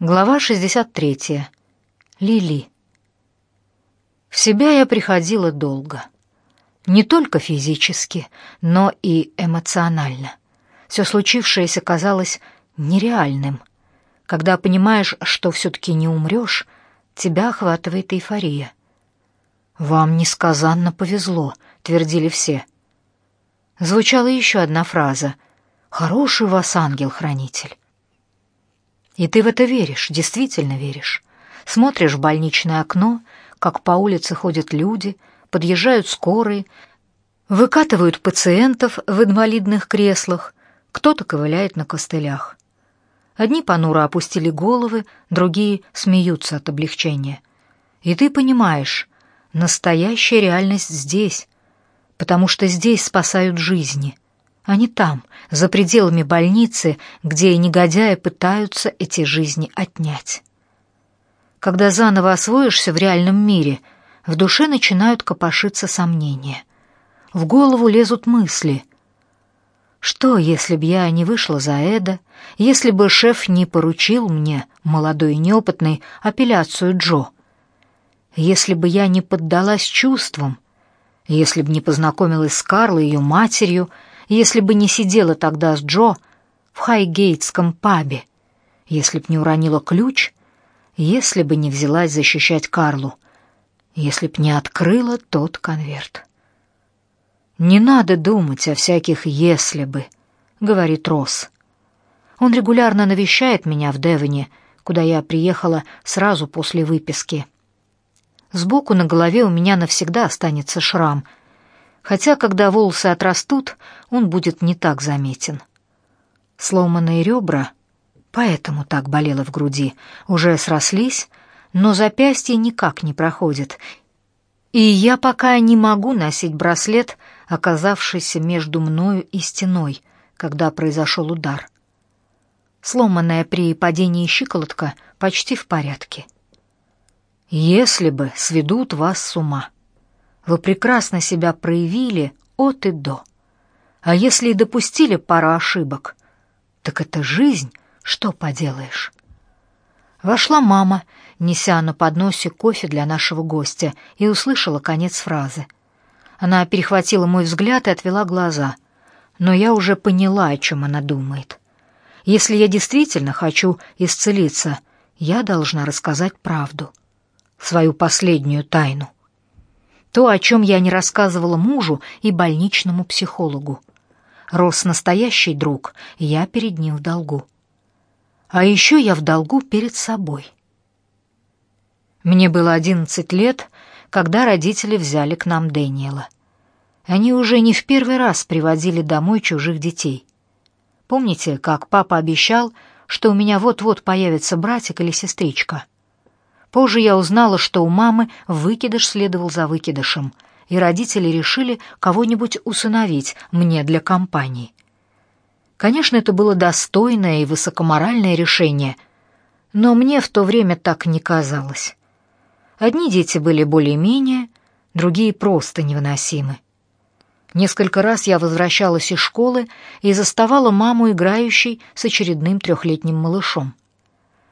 Глава 63. Лили. В себя я приходила долго. Не только физически, но и эмоционально. Все случившееся казалось нереальным. Когда понимаешь, что все-таки не умрешь, тебя охватывает эйфория. «Вам несказанно повезло», — твердили все. Звучала еще одна фраза. «Хороший у вас ангел-хранитель». И ты в это веришь, действительно веришь. Смотришь в больничное окно, как по улице ходят люди, подъезжают скорые, выкатывают пациентов в инвалидных креслах, кто-то ковыляет на костылях. Одни понуро опустили головы, другие смеются от облегчения. И ты понимаешь, настоящая реальность здесь, потому что здесь спасают жизни — а не там, за пределами больницы, где негодяи пытаются эти жизни отнять. Когда заново освоишься в реальном мире, в душе начинают копошиться сомнения. В голову лезут мысли. Что, если б я не вышла за Эда, если бы шеф не поручил мне, молодой и неопытный, апелляцию Джо? Если бы я не поддалась чувствам, если бы не познакомилась с Карлой и ее матерью, если бы не сидела тогда с Джо в Хайгейтском пабе, если б не уронила ключ, если бы не взялась защищать Карлу, если б не открыла тот конверт. «Не надо думать о всяких «если бы», — говорит Росс. Он регулярно навещает меня в Девоне, куда я приехала сразу после выписки. Сбоку на голове у меня навсегда останется шрам — хотя когда волосы отрастут, он будет не так заметен. Сломанные ребра, поэтому так болело в груди, уже срослись, но запястье никак не проходит, и я пока не могу носить браслет, оказавшийся между мною и стеной, когда произошел удар. Сломанная при падении щиколотка почти в порядке. Если бы сведут вас с ума. Вы прекрасно себя проявили от и до. А если и допустили пару ошибок, так это жизнь, что поделаешь. Вошла мама, неся на подносе кофе для нашего гостя, и услышала конец фразы. Она перехватила мой взгляд и отвела глаза, но я уже поняла, о чем она думает. Если я действительно хочу исцелиться, я должна рассказать правду, свою последнюю тайну. То, о чем я не рассказывала мужу и больничному психологу. Рос настоящий друг, я перед ним в долгу. А еще я в долгу перед собой. Мне было одиннадцать лет, когда родители взяли к нам Дэниела. Они уже не в первый раз приводили домой чужих детей. Помните, как папа обещал, что у меня вот-вот появится братик или сестричка — Позже я узнала, что у мамы выкидыш следовал за выкидышем, и родители решили кого-нибудь усыновить мне для компании. Конечно, это было достойное и высокоморальное решение, но мне в то время так не казалось. Одни дети были более-менее, другие просто невыносимы. Несколько раз я возвращалась из школы и заставала маму играющей с очередным трехлетним малышом.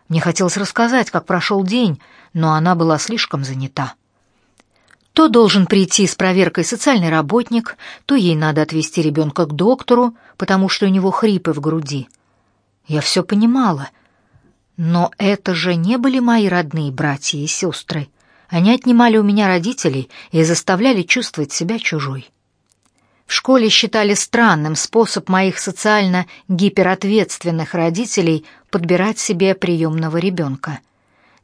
Мне хотелось рассказать, как прошел день, но она была слишком занята. То должен прийти с проверкой социальный работник, то ей надо отвезти ребенка к доктору, потому что у него хрипы в груди. Я все понимала. Но это же не были мои родные братья и сестры. Они отнимали у меня родителей и заставляли чувствовать себя чужой. В школе считали странным способ моих социально гиперответственных родителей подбирать себе приемного ребенка.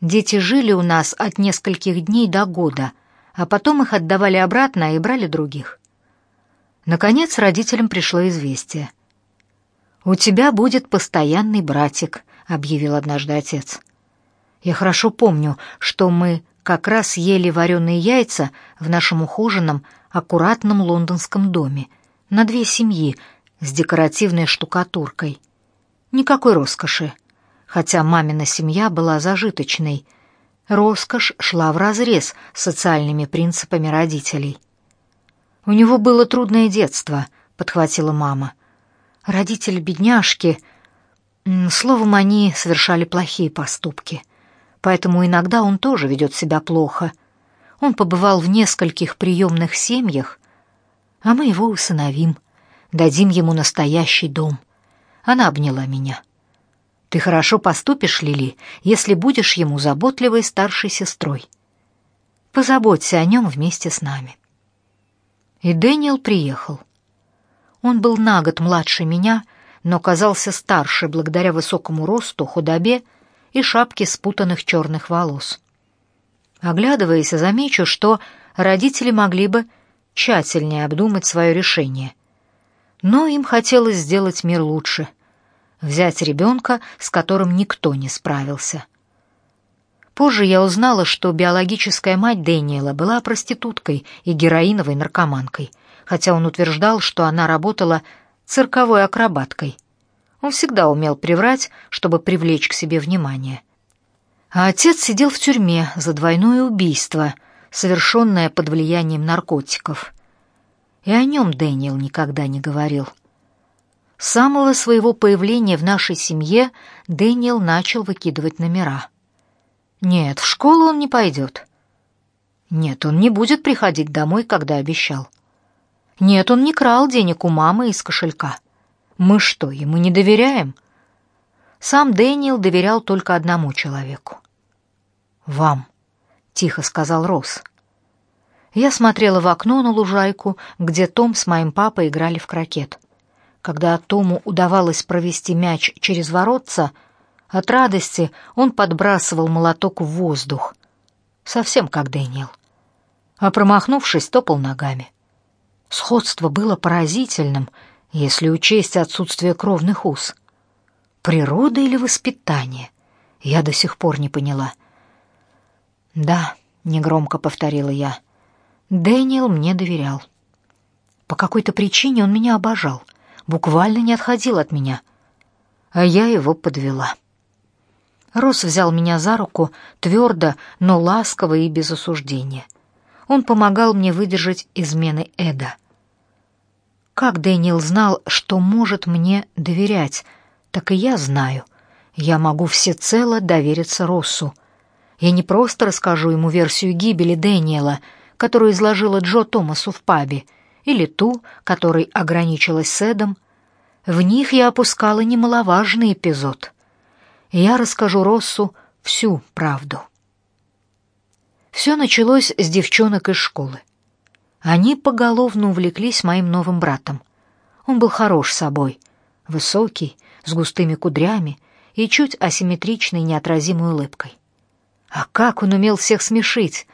Дети жили у нас от нескольких дней до года, а потом их отдавали обратно и брали других. Наконец родителям пришло известие. «У тебя будет постоянный братик», — объявил однажды отец. Я хорошо помню, что мы как раз ели вареные яйца в нашем ухоженном, аккуратном лондонском доме на две семьи с декоративной штукатуркой. Никакой роскоши, хотя мамина семья была зажиточной. Роскошь шла вразрез с социальными принципами родителей. «У него было трудное детство», — подхватила мама. «Родители бедняжки...» Словом, они совершали плохие поступки. Поэтому иногда он тоже ведет себя плохо. Он побывал в нескольких приемных семьях, а мы его усыновим, дадим ему настоящий дом. Она обняла меня. Ты хорошо поступишь, Лили, если будешь ему заботливой старшей сестрой. Позаботься о нем вместе с нами. И Дэниел приехал. Он был на год младше меня, но казался старше благодаря высокому росту, худобе и шапке спутанных черных волос. Оглядываясь, замечу, что родители могли бы тщательнее обдумать свое решение. Но им хотелось сделать мир лучше, взять ребенка, с которым никто не справился. Позже я узнала, что биологическая мать Дэниела была проституткой и героиновой наркоманкой, хотя он утверждал, что она работала цирковой акробаткой. Он всегда умел приврать, чтобы привлечь к себе внимание. А отец сидел в тюрьме за двойное убийство, совершенное под влиянием наркотиков. И о нем Дэниел никогда не говорил. С самого своего появления в нашей семье Дэниел начал выкидывать номера. Нет, в школу он не пойдет. Нет, он не будет приходить домой, когда обещал. Нет, он не крал денег у мамы из кошелька. Мы что, ему не доверяем? Сам Дэниел доверял только одному человеку. «Вам», — тихо сказал Росс. Я смотрела в окно на лужайку, где Том с моим папой играли в крокет. Когда Тому удавалось провести мяч через воротца, от радости он подбрасывал молоток в воздух, совсем как Дэниел. А промахнувшись, топал ногами. Сходство было поразительным, если учесть отсутствие кровных уз. Природа или воспитание? Я до сих пор не поняла. «Да», — негромко повторила я, — «Дэниел мне доверял. По какой-то причине он меня обожал, буквально не отходил от меня, а я его подвела». Рос взял меня за руку, твердо, но ласково и без осуждения. Он помогал мне выдержать измены Эда. Как Дэниел знал, что может мне доверять, так и я знаю. Я могу всецело довериться Россу. Я не просто расскажу ему версию гибели Дэниела, которую изложила Джо Томасу в пабе, или ту, которой ограничилась с Эдом. В них я опускала немаловажный эпизод. Я расскажу Россу всю правду. Все началось с девчонок из школы. Они поголовно увлеклись моим новым братом. Он был хорош собой, высокий, с густыми кудрями и чуть асимметричной неотразимой улыбкой. А как он умел всех смешить!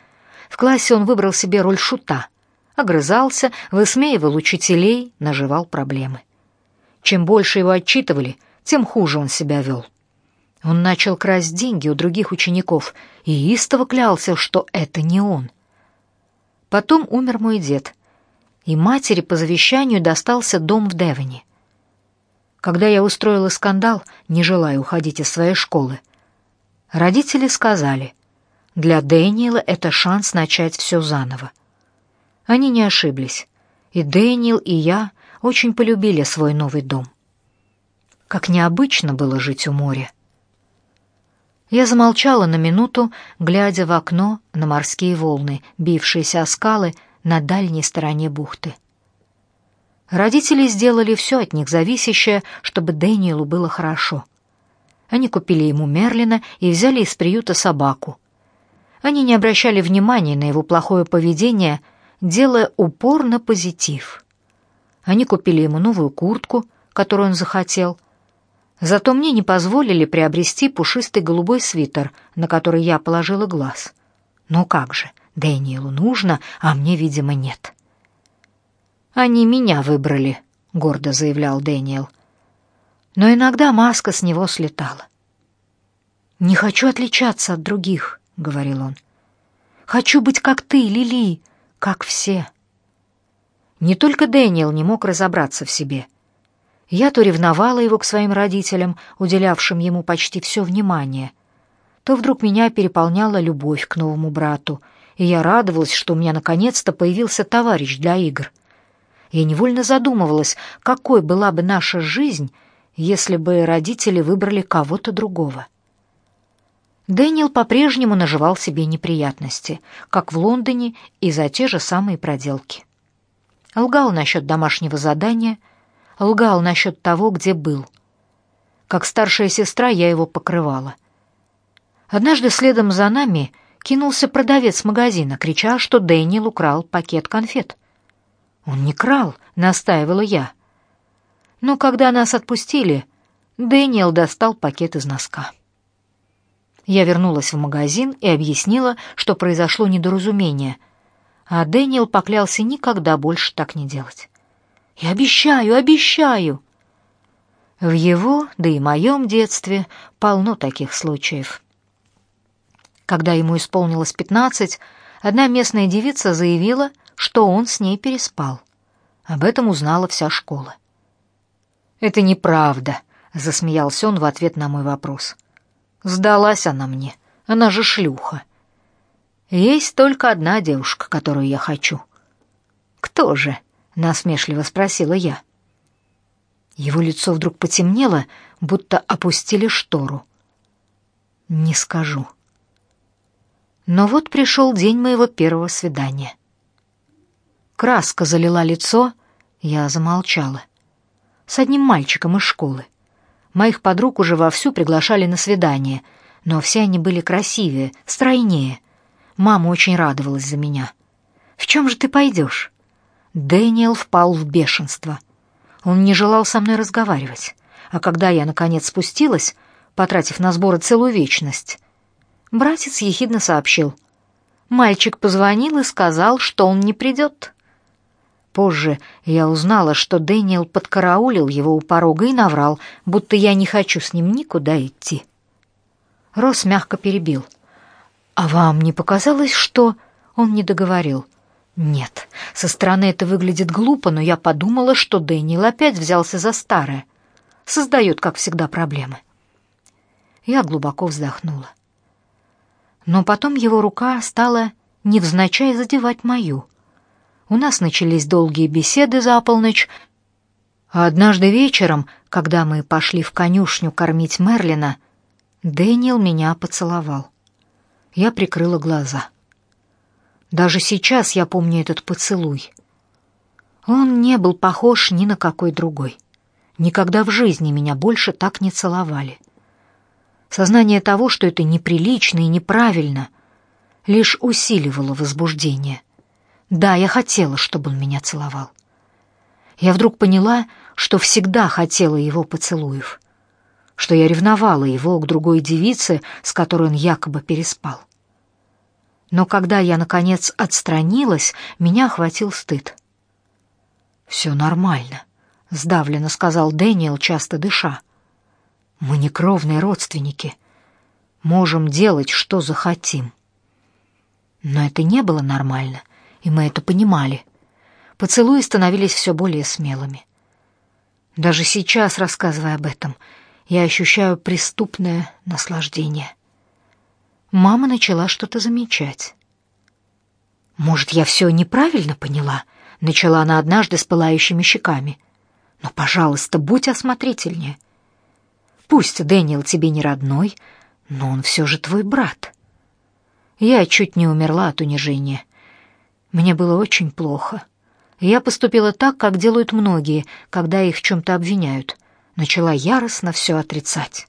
В классе он выбрал себе роль шута, огрызался, высмеивал учителей, наживал проблемы. Чем больше его отчитывали, тем хуже он себя вел. Он начал красть деньги у других учеников и истово клялся, что это не он — Потом умер мой дед, и матери по завещанию достался дом в Девоне. Когда я устроила скандал, не желая уходить из своей школы, родители сказали, для Дэниела это шанс начать все заново. Они не ошиблись, и Дэниел, и я очень полюбили свой новый дом. Как необычно было жить у моря. Я замолчала на минуту, глядя в окно на морские волны, бившиеся о скалы на дальней стороне бухты. Родители сделали все от них зависящее, чтобы Дэниелу было хорошо. Они купили ему Мерлина и взяли из приюта собаку. Они не обращали внимания на его плохое поведение, делая упор на позитив. Они купили ему новую куртку, которую он захотел — Зато мне не позволили приобрести пушистый голубой свитер, на который я положила глаз. Ну как же, Дэниелу нужно, а мне, видимо, нет. Они меня выбрали, гордо заявлял Дэниел. Но иногда маска с него слетала. Не хочу отличаться от других, говорил он. Хочу быть как ты, Лили, как все. Не только Дэниел не мог разобраться в себе — я то ревновала его к своим родителям, уделявшим ему почти все внимание, то вдруг меня переполняла любовь к новому брату, и я радовалась, что у меня наконец-то появился товарищ для игр. Я невольно задумывалась, какой была бы наша жизнь, если бы родители выбрали кого-то другого. Дэниел по-прежнему наживал себе неприятности, как в Лондоне и за те же самые проделки. Лгал насчет домашнего задания, лгал насчет того, где был. Как старшая сестра я его покрывала. Однажды следом за нами кинулся продавец магазина, крича, что Дэниел украл пакет конфет. «Он не крал», — настаивала я. Но когда нас отпустили, Дэниел достал пакет из носка. Я вернулась в магазин и объяснила, что произошло недоразумение, а Дэниел поклялся никогда больше так не делать. «Я обещаю, обещаю!» В его, да и моем детстве полно таких случаев. Когда ему исполнилось пятнадцать, одна местная девица заявила, что он с ней переспал. Об этом узнала вся школа. «Это неправда», — засмеялся он в ответ на мой вопрос. Сдалась она мне. Она же шлюха. Есть только одна девушка, которую я хочу. Кто же? насмешливо спросила я. Его лицо вдруг потемнело, будто опустили штору. Не скажу. Но вот пришел день моего первого свидания. Краска залила лицо, я замолчала. С одним мальчиком из школы. Моих подруг уже вовсю приглашали на свидание, но все они были красивее, стройнее. Мама очень радовалась за меня. «В чем же ты пойдешь?» Дэниел впал в бешенство. Он не желал со мной разговаривать. А когда я, наконец, спустилась, потратив на сборы целую вечность, братец ехидно сообщил. Мальчик позвонил и сказал, что он не придет. Позже я узнала, что Дэниел подкараулил его у порога и наврал, будто я не хочу с ним никуда идти. Рос мягко перебил. «А вам не показалось, что...» Он не договорил. «Нет, со стороны это выглядит глупо, но я подумала, что Дэниел опять взялся за старое. Создает, как всегда, проблемы». Я глубоко вздохнула. Но потом его рука стала невзначай задевать мою — у нас начались долгие беседы за полночь, а однажды вечером, когда мы пошли в конюшню кормить Мерлина, Дэниел меня поцеловал. Я прикрыла глаза. Даже сейчас я помню этот поцелуй. Он не был похож ни на какой другой. Никогда в жизни меня больше так не целовали. Сознание того, что это неприлично и неправильно, лишь усиливало возбуждение. Да, я хотела, чтобы он меня целовал. Я вдруг поняла, что всегда хотела его поцелуев, что я ревновала его к другой девице, с которой он якобы переспал. Но когда я, наконец, отстранилась, меня охватил стыд. «Все нормально», — сдавленно сказал Дэниел, часто дыша. «Мы не кровные родственники. Можем делать, что захотим». Но это не было нормально и мы это понимали. Поцелуи становились все более смелыми. Даже сейчас, рассказывая об этом, я ощущаю преступное наслаждение. Мама начала что-то замечать. «Может, я все неправильно поняла?» — начала она однажды с пылающими щеками. «Но, пожалуйста, будь осмотрительнее. Пусть Дэниел тебе не родной, но он все же твой брат». Я чуть не умерла от унижения. Мне было очень плохо. Я поступила так, как делают многие, когда их в чем-то обвиняют. Начала яростно все отрицать.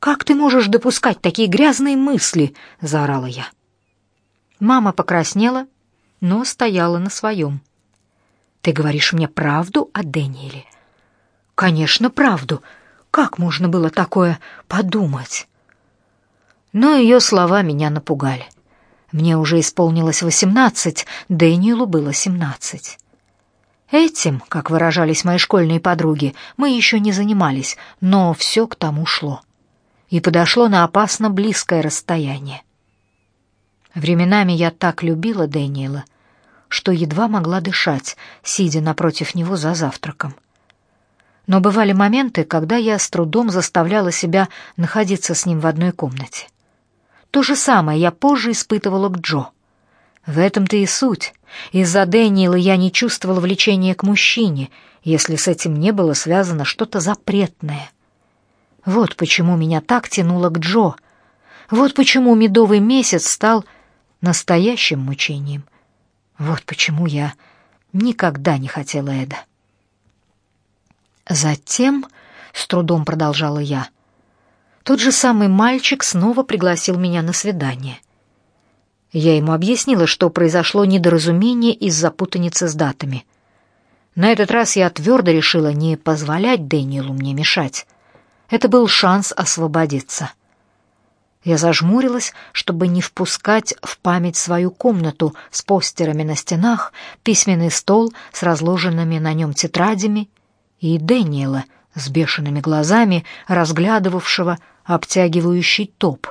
«Как ты можешь допускать такие грязные мысли?» — заорала я. Мама покраснела, но стояла на своем. «Ты говоришь мне правду о Дэниеле?» «Конечно, правду. Как можно было такое подумать?» Но ее слова меня напугали. Мне уже исполнилось восемнадцать, Дэниелу было семнадцать. Этим, как выражались мои школьные подруги, мы еще не занимались, но все к тому шло. И подошло на опасно близкое расстояние. Временами я так любила Дэниела, что едва могла дышать, сидя напротив него за завтраком. Но бывали моменты, когда я с трудом заставляла себя находиться с ним в одной комнате. То же самое я позже испытывала к Джо. В этом-то и суть. Из-за Дэниела я не чувствовала влечения к мужчине, если с этим не было связано что-то запретное. Вот почему меня так тянуло к Джо. Вот почему медовый месяц стал настоящим мучением. Вот почему я никогда не хотела Эда. Затем, с трудом продолжала я, тот же самый мальчик снова пригласил меня на свидание. Я ему объяснила, что произошло недоразумение из-за путаницы с датами. На этот раз я твердо решила не позволять Дэниелу мне мешать. Это был шанс освободиться. Я зажмурилась, чтобы не впускать в память свою комнату с постерами на стенах, письменный стол с разложенными на нем тетрадями и Дэниела с бешеными глазами, разглядывавшего обтягивающий топ,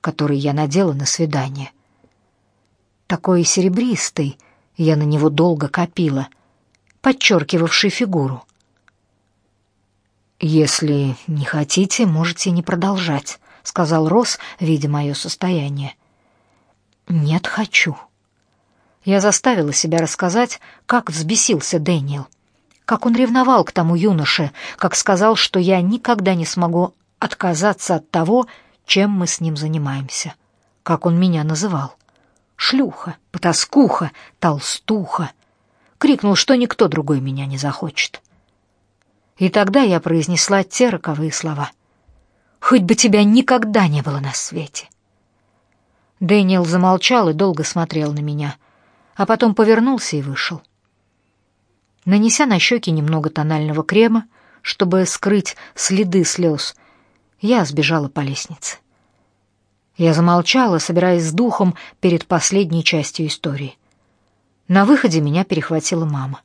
который я надела на свидание такой серебристый, я на него долго копила, подчеркивавший фигуру. «Если не хотите, можете не продолжать», — сказал Росс, видя мое состояние. «Нет, хочу». Я заставила себя рассказать, как взбесился Дэниел, как он ревновал к тому юноше, как сказал, что я никогда не смогу отказаться от того, чем мы с ним занимаемся, как он меня называл шлюха, потаскуха, толстуха. Крикнул, что никто другой меня не захочет. И тогда я произнесла те роковые слова. «Хоть бы тебя никогда не было на свете!» Дэниел замолчал и долго смотрел на меня, а потом повернулся и вышел. Нанеся на щеки немного тонального крема, чтобы скрыть следы слез, я сбежала по лестнице. Я замолчала, собираясь с духом перед последней частью истории. На выходе меня перехватила мама.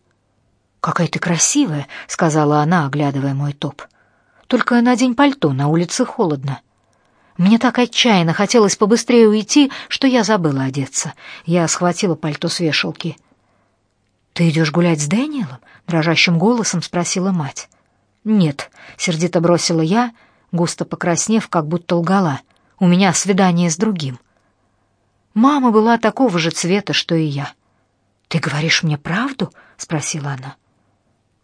«Какая ты красивая», — сказала она, оглядывая мой топ. «Только надень пальто, на улице холодно». Мне так отчаянно хотелось побыстрее уйти, что я забыла одеться. Я схватила пальто с вешалки. «Ты идешь гулять с Дэниелом?» — дрожащим голосом спросила мать. «Нет», — сердито бросила я, густо покраснев, как будто лгала. У меня свидание с другим. Мама была такого же цвета, что и я. Ты говоришь мне правду? спросила она.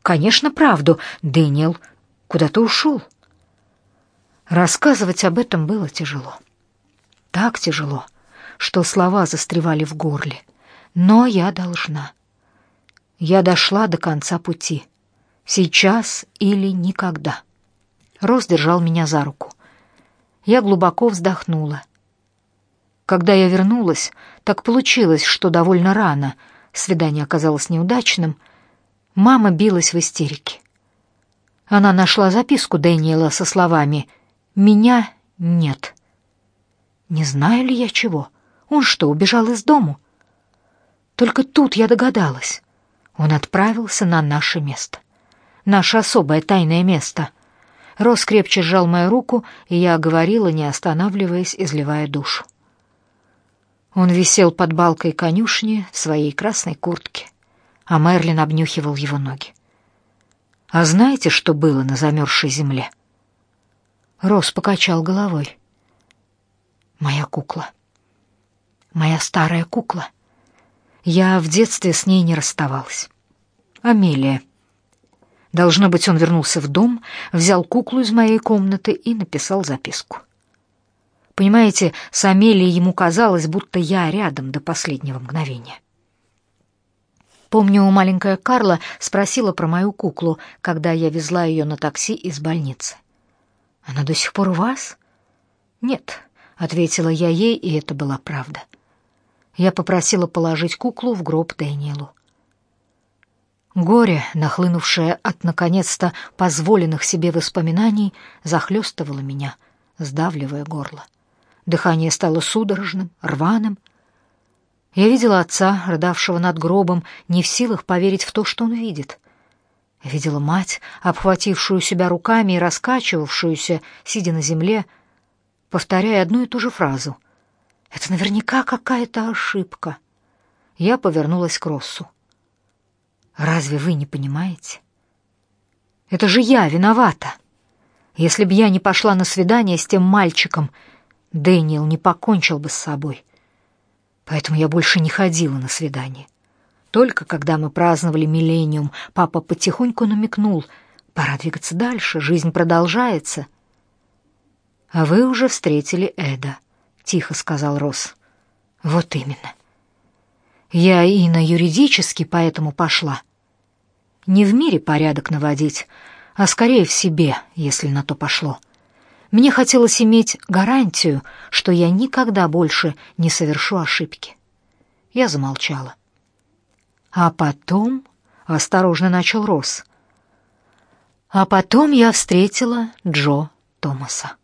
Конечно, правду. Дэниел куда-то ушел. Рассказывать об этом было тяжело. Так тяжело, что слова застревали в горле. Но я должна. Я дошла до конца пути. Сейчас или никогда. Рос держал меня за руку. Я глубоко вздохнула. Когда я вернулась, так получилось, что довольно рано, свидание оказалось неудачным, мама билась в истерике. Она нашла записку Дэниела со словами «Меня нет». Не знаю ли я чего? Он что, убежал из дому? Только тут я догадалась. Он отправился на наше место. Наше особое тайное место — Рос крепче сжал мою руку, и я говорила, не останавливаясь, изливая душу. Он висел под балкой конюшни в своей красной куртке, а Мерлин обнюхивал его ноги. «А знаете, что было на замерзшей земле?» Рос покачал головой. «Моя кукла. Моя старая кукла. Я в детстве с ней не расставалась. Амелия. Должно быть, он вернулся в дом, взял куклу из моей комнаты и написал записку. Понимаете, с Амелией ему казалось, будто я рядом до последнего мгновения. Помню, маленькая Карла спросила про мою куклу, когда я везла ее на такси из больницы. «Она до сих пор у вас?» «Нет», — ответила я ей, и это была правда. Я попросила положить куклу в гроб Дэниелу. Горе, нахлынувшее от наконец-то позволенных себе воспоминаний, захлестывало меня, сдавливая горло. Дыхание стало судорожным, рваным. Я видела отца, рыдавшего над гробом, не в силах поверить в то, что он видит. Видела мать, обхватившую себя руками и раскачивавшуюся, сидя на земле, повторяя одну и ту же фразу. «Это наверняка какая-то ошибка». Я повернулась к Россу. Разве вы не понимаете? Это же я виновата. Если б я не пошла на свидание с тем мальчиком, Дэниел не покончил бы с собой. Поэтому я больше не ходила на свидание. Только когда мы праздновали миллениум, папа потихоньку намекнул, пора двигаться дальше, жизнь продолжается. А вы уже встретили Эда, тихо сказал Росс. Вот именно. Я и на юридически поэтому пошла. Не в мире порядок наводить, а скорее в себе, если на то пошло. Мне хотелось иметь гарантию, что я никогда больше не совершу ошибки. Я замолчала. А потом, осторожно начал Росс. А потом я встретила Джо Томаса.